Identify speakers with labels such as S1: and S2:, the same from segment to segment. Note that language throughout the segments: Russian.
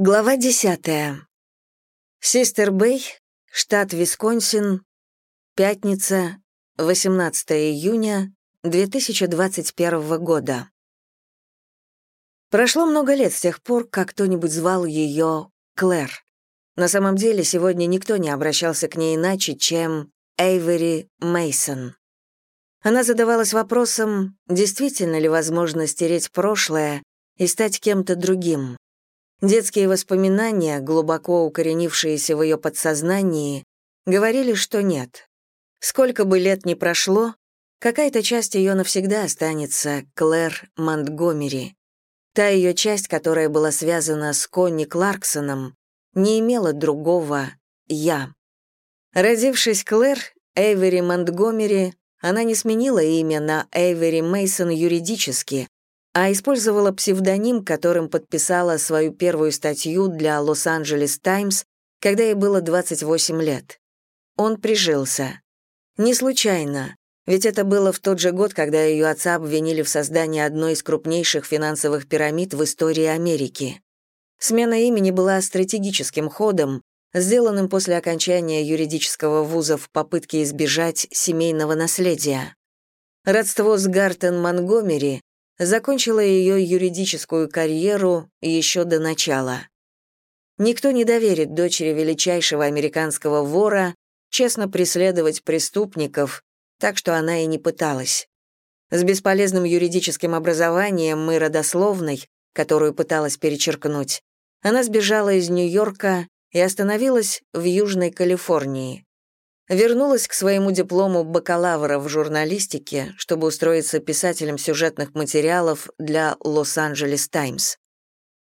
S1: Глава 10. Систер Бэй, штат Висконсин, пятница, 18 июня 2021 года. Прошло много лет с тех пор, как кто-нибудь звал ее Клэр. На самом деле, сегодня никто не обращался к ней иначе, чем Эйвери Мейсон. Она задавалась вопросом, действительно ли возможно стереть прошлое и стать кем-то другим. Детские воспоминания, глубоко укоренившиеся в ее подсознании, говорили, что нет. Сколько бы лет ни прошло, какая-то часть ее навсегда останется Клэр Монтгомери. Та ее часть, которая была связана с Конни Кларксоном, не имела другого «я». Родившись Клэр, Эйвери Монтгомери, она не сменила имя на Эйвери Мейсон юридически, а использовала псевдоним, которым подписала свою первую статью для Лос-Анджелес Таймс, когда ей было 28 лет. Он прижился. Не случайно, ведь это было в тот же год, когда ее отца обвинили в создании одной из крупнейших финансовых пирамид в истории Америки. Смена имени была стратегическим ходом, сделанным после окончания юридического вуза в попытке избежать семейного наследия. Родство с Гартен Монгомери закончила ее юридическую карьеру еще до начала. Никто не доверит дочери величайшего американского вора честно преследовать преступников, так что она и не пыталась. С бесполезным юридическим образованием и родословной, которую пыталась перечеркнуть, она сбежала из Нью-Йорка и остановилась в Южной Калифорнии вернулась к своему диплому бакалавра в журналистике, чтобы устроиться писателем сюжетных материалов для Лос-Анджелес Таймс.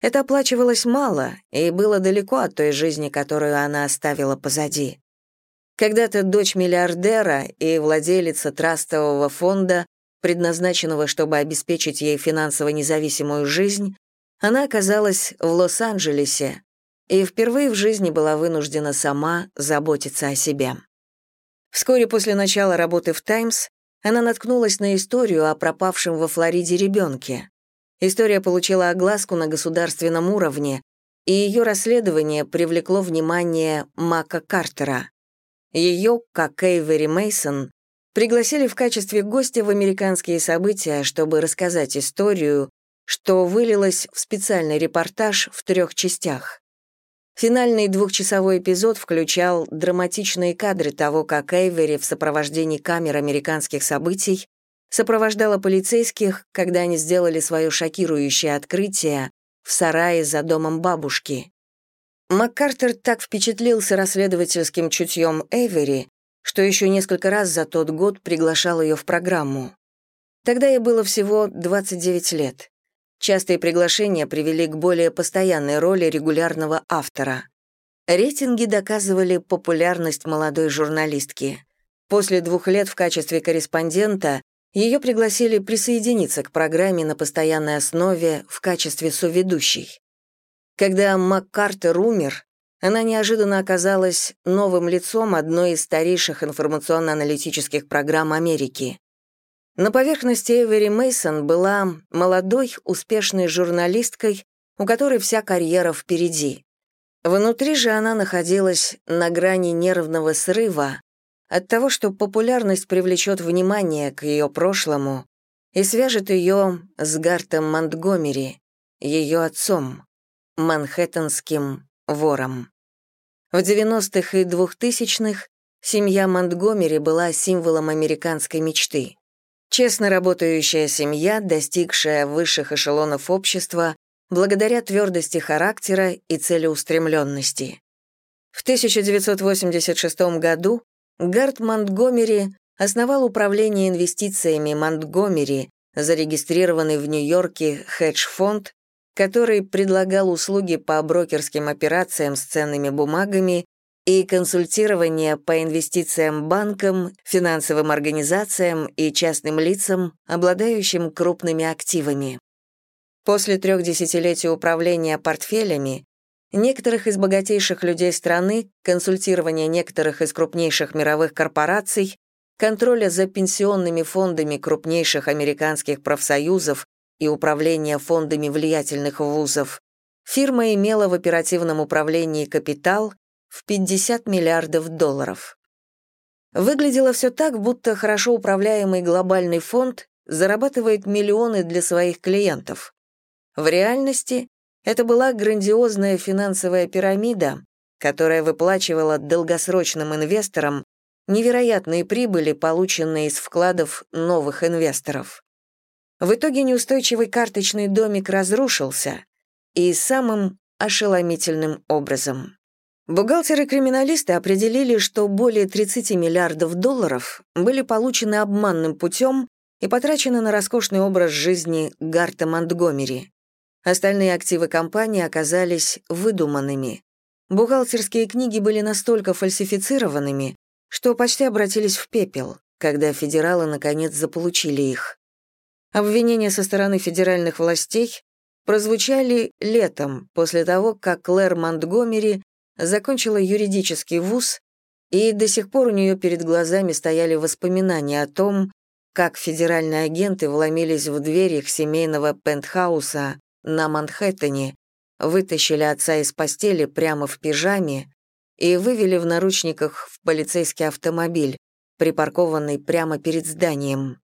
S1: Это оплачивалось мало и было далеко от той жизни, которую она оставила позади. Когда-то дочь миллиардера и владелица трастового фонда, предназначенного, чтобы обеспечить ей финансово независимую жизнь, она оказалась в Лос-Анджелесе и впервые в жизни была вынуждена сама заботиться о себе. Вскоре после начала работы в «Таймс» она наткнулась на историю о пропавшем во Флориде ребенке. История получила огласку на государственном уровне, и ее расследование привлекло внимание Мака Картера. Ее, как Эйвери Мейсон, пригласили в качестве гостя в американские события, чтобы рассказать историю, что вылилось в специальный репортаж в трех частях. Финальный двухчасовой эпизод включал драматичные кадры того, как Эйвери в сопровождении камер американских событий сопровождала полицейских, когда они сделали свое шокирующее открытие в сарае за домом бабушки. МакКартер так впечатлился расследовательским чутьем Эйвери, что еще несколько раз за тот год приглашал ее в программу. Тогда ей было всего 29 лет. Частые приглашения привели к более постоянной роли регулярного автора. Рейтинги доказывали популярность молодой журналистки. После двух лет в качестве корреспондента ее пригласили присоединиться к программе на постоянной основе в качестве соведущей. Когда МакКартер умер, она неожиданно оказалась новым лицом одной из старейших информационно-аналитических программ Америки. На поверхности Эвери Мейсон была молодой, успешной журналисткой, у которой вся карьера впереди. Внутри же она находилась на грани нервного срыва от того, что популярность привлечет внимание к ее прошлому и свяжет ее с Гартом Монтгомери, ее отцом, манхэттенским вором. В 90-х и 2000-х семья Монтгомери была символом американской мечты. Честно работающая семья, достигшая высших эшелонов общества благодаря твердости характера и целеустремленности. В 1986 году Гарт Монтгомери основал управление инвестициями Монтгомери, зарегистрированный в Нью-Йорке хедж-фонд, который предлагал услуги по брокерским операциям с ценными бумагами и консультирование по инвестициям банкам, финансовым организациям и частным лицам, обладающим крупными активами. После трех десятилетий управления портфелями некоторых из богатейших людей страны, консультирования некоторых из крупнейших мировых корпораций, контроля за пенсионными фондами крупнейших американских профсоюзов и управления фондами влиятельных вузов, фирма имела в оперативном управлении капитал в 50 миллиардов долларов. Выглядело все так, будто хорошо управляемый глобальный фонд зарабатывает миллионы для своих клиентов. В реальности это была грандиозная финансовая пирамида, которая выплачивала долгосрочным инвесторам невероятные прибыли, полученные из вкладов новых инвесторов. В итоге неустойчивый карточный домик разрушился, и самым ошеломительным образом. Бухгалтеры-криминалисты определили, что более 30 миллиардов долларов были получены обманным путем и потрачены на роскошный образ жизни Гарта Монтгомери. Остальные активы компании оказались выдуманными. Бухгалтерские книги были настолько фальсифицированными, что почти обратились в пепел, когда федералы наконец заполучили их. Обвинения со стороны федеральных властей прозвучали летом, после того, как Клэр Монтгомери закончила юридический вуз, и до сих пор у нее перед глазами стояли воспоминания о том, как федеральные агенты вломились в дверь их семейного пентхауса на Манхэттене, вытащили отца из постели прямо в пижаме и вывели в наручниках в полицейский автомобиль, припаркованный прямо перед зданием.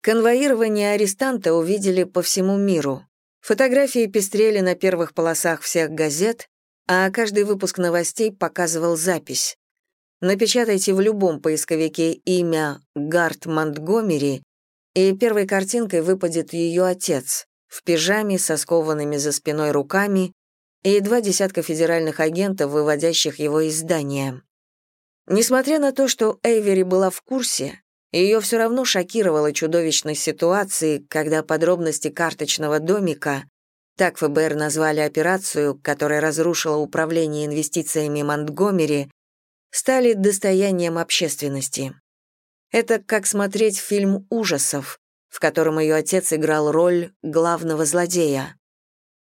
S1: Конвоирование арестанта увидели по всему миру. Фотографии пестрели на первых полосах всех газет, а каждый выпуск новостей показывал запись. Напечатайте в любом поисковике имя Гарт Монтгомери, и первой картинкой выпадет ее отец в пижаме со скованными за спиной руками и два десятка федеральных агентов, выводящих его из здания. Несмотря на то, что Эйвери была в курсе, ее все равно шокировала чудовищность ситуации, когда подробности карточного домика, так ФБР назвали операцию, которая разрушила управление инвестициями Монтгомери, стали достоянием общественности. Это как смотреть фильм ужасов, в котором ее отец играл роль главного злодея.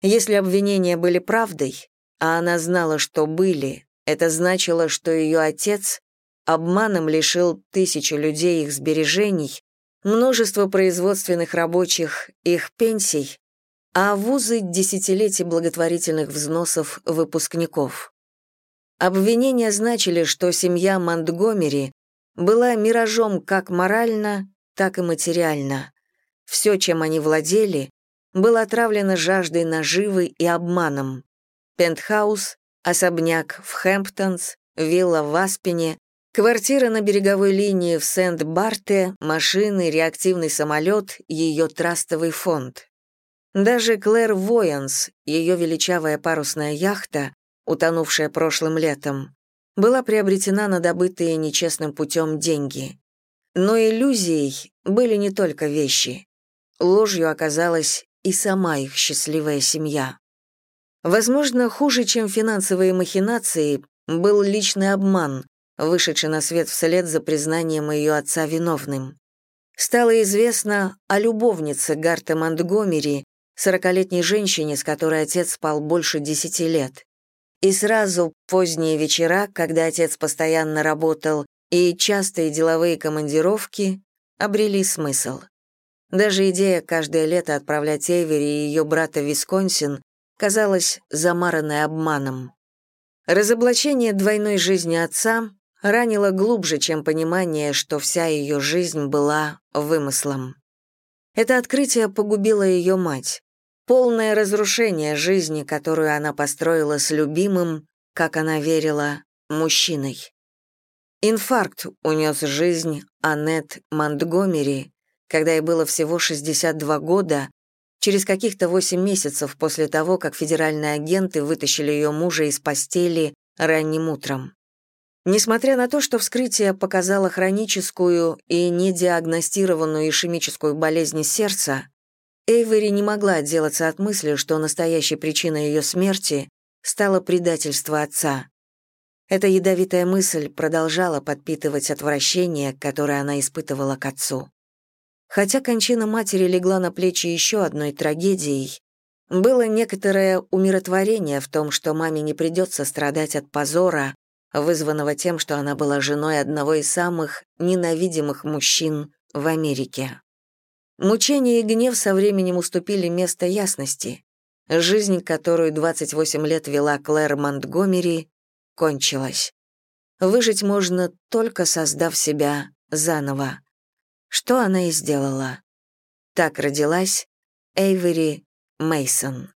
S1: Если обвинения были правдой, а она знала, что были, это значило, что ее отец обманом лишил тысячи людей их сбережений, множество производственных рабочих их пенсий, а вузы — десятилетий благотворительных взносов выпускников. Обвинения значили, что семья Монтгомери была миражом как морально, так и материально. Все, чем они владели, было отравлено жаждой наживы и обманом. Пентхаус, особняк в Хэмптонс, вилла в Аспене, квартира на береговой линии в Сент-Барте, машины, реактивный самолет, ее трастовый фонд. Даже Клэр Воянс, ее величавая парусная яхта, утонувшая прошлым летом, была приобретена на добытые нечестным путем деньги. Но иллюзией были не только вещи. Ложью оказалась и сама их счастливая семья. Возможно, хуже, чем финансовые махинации, был личный обман, вышедший на свет вслед за признанием ее отца виновным. Стало известно о любовнице Гарта Монтгомери, сорокалетней женщине, с которой отец спал больше десяти лет. И сразу поздние вечера, когда отец постоянно работал, и частые деловые командировки обрели смысл. Даже идея каждое лето отправлять Эйвери и ее брата в Висконсин казалась замаранной обманом. Разоблачение двойной жизни отца ранило глубже, чем понимание, что вся ее жизнь была вымыслом. Это открытие погубило ее мать полное разрушение жизни, которую она построила с любимым, как она верила, мужчиной. Инфаркт унес жизнь Аннет Монтгомери, когда ей было всего 62 года, через каких-то 8 месяцев после того, как федеральные агенты вытащили ее мужа из постели ранним утром. Несмотря на то, что вскрытие показало хроническую и недиагностированную ишемическую болезнь сердца, Эйвери не могла отделаться от мысли, что настоящей причиной ее смерти стало предательство отца. Эта ядовитая мысль продолжала подпитывать отвращение, которое она испытывала к отцу. Хотя кончина матери легла на плечи еще одной трагедией, было некоторое умиротворение в том, что маме не придется страдать от позора, вызванного тем, что она была женой одного из самых ненавидимых мужчин в Америке. Мучения и гнев со временем уступили место ясности. Жизнь, которую 28 лет вела Клэр Монтгомери, кончилась. Выжить можно, только создав себя заново. Что она и сделала. Так родилась Эйвери Мейсон.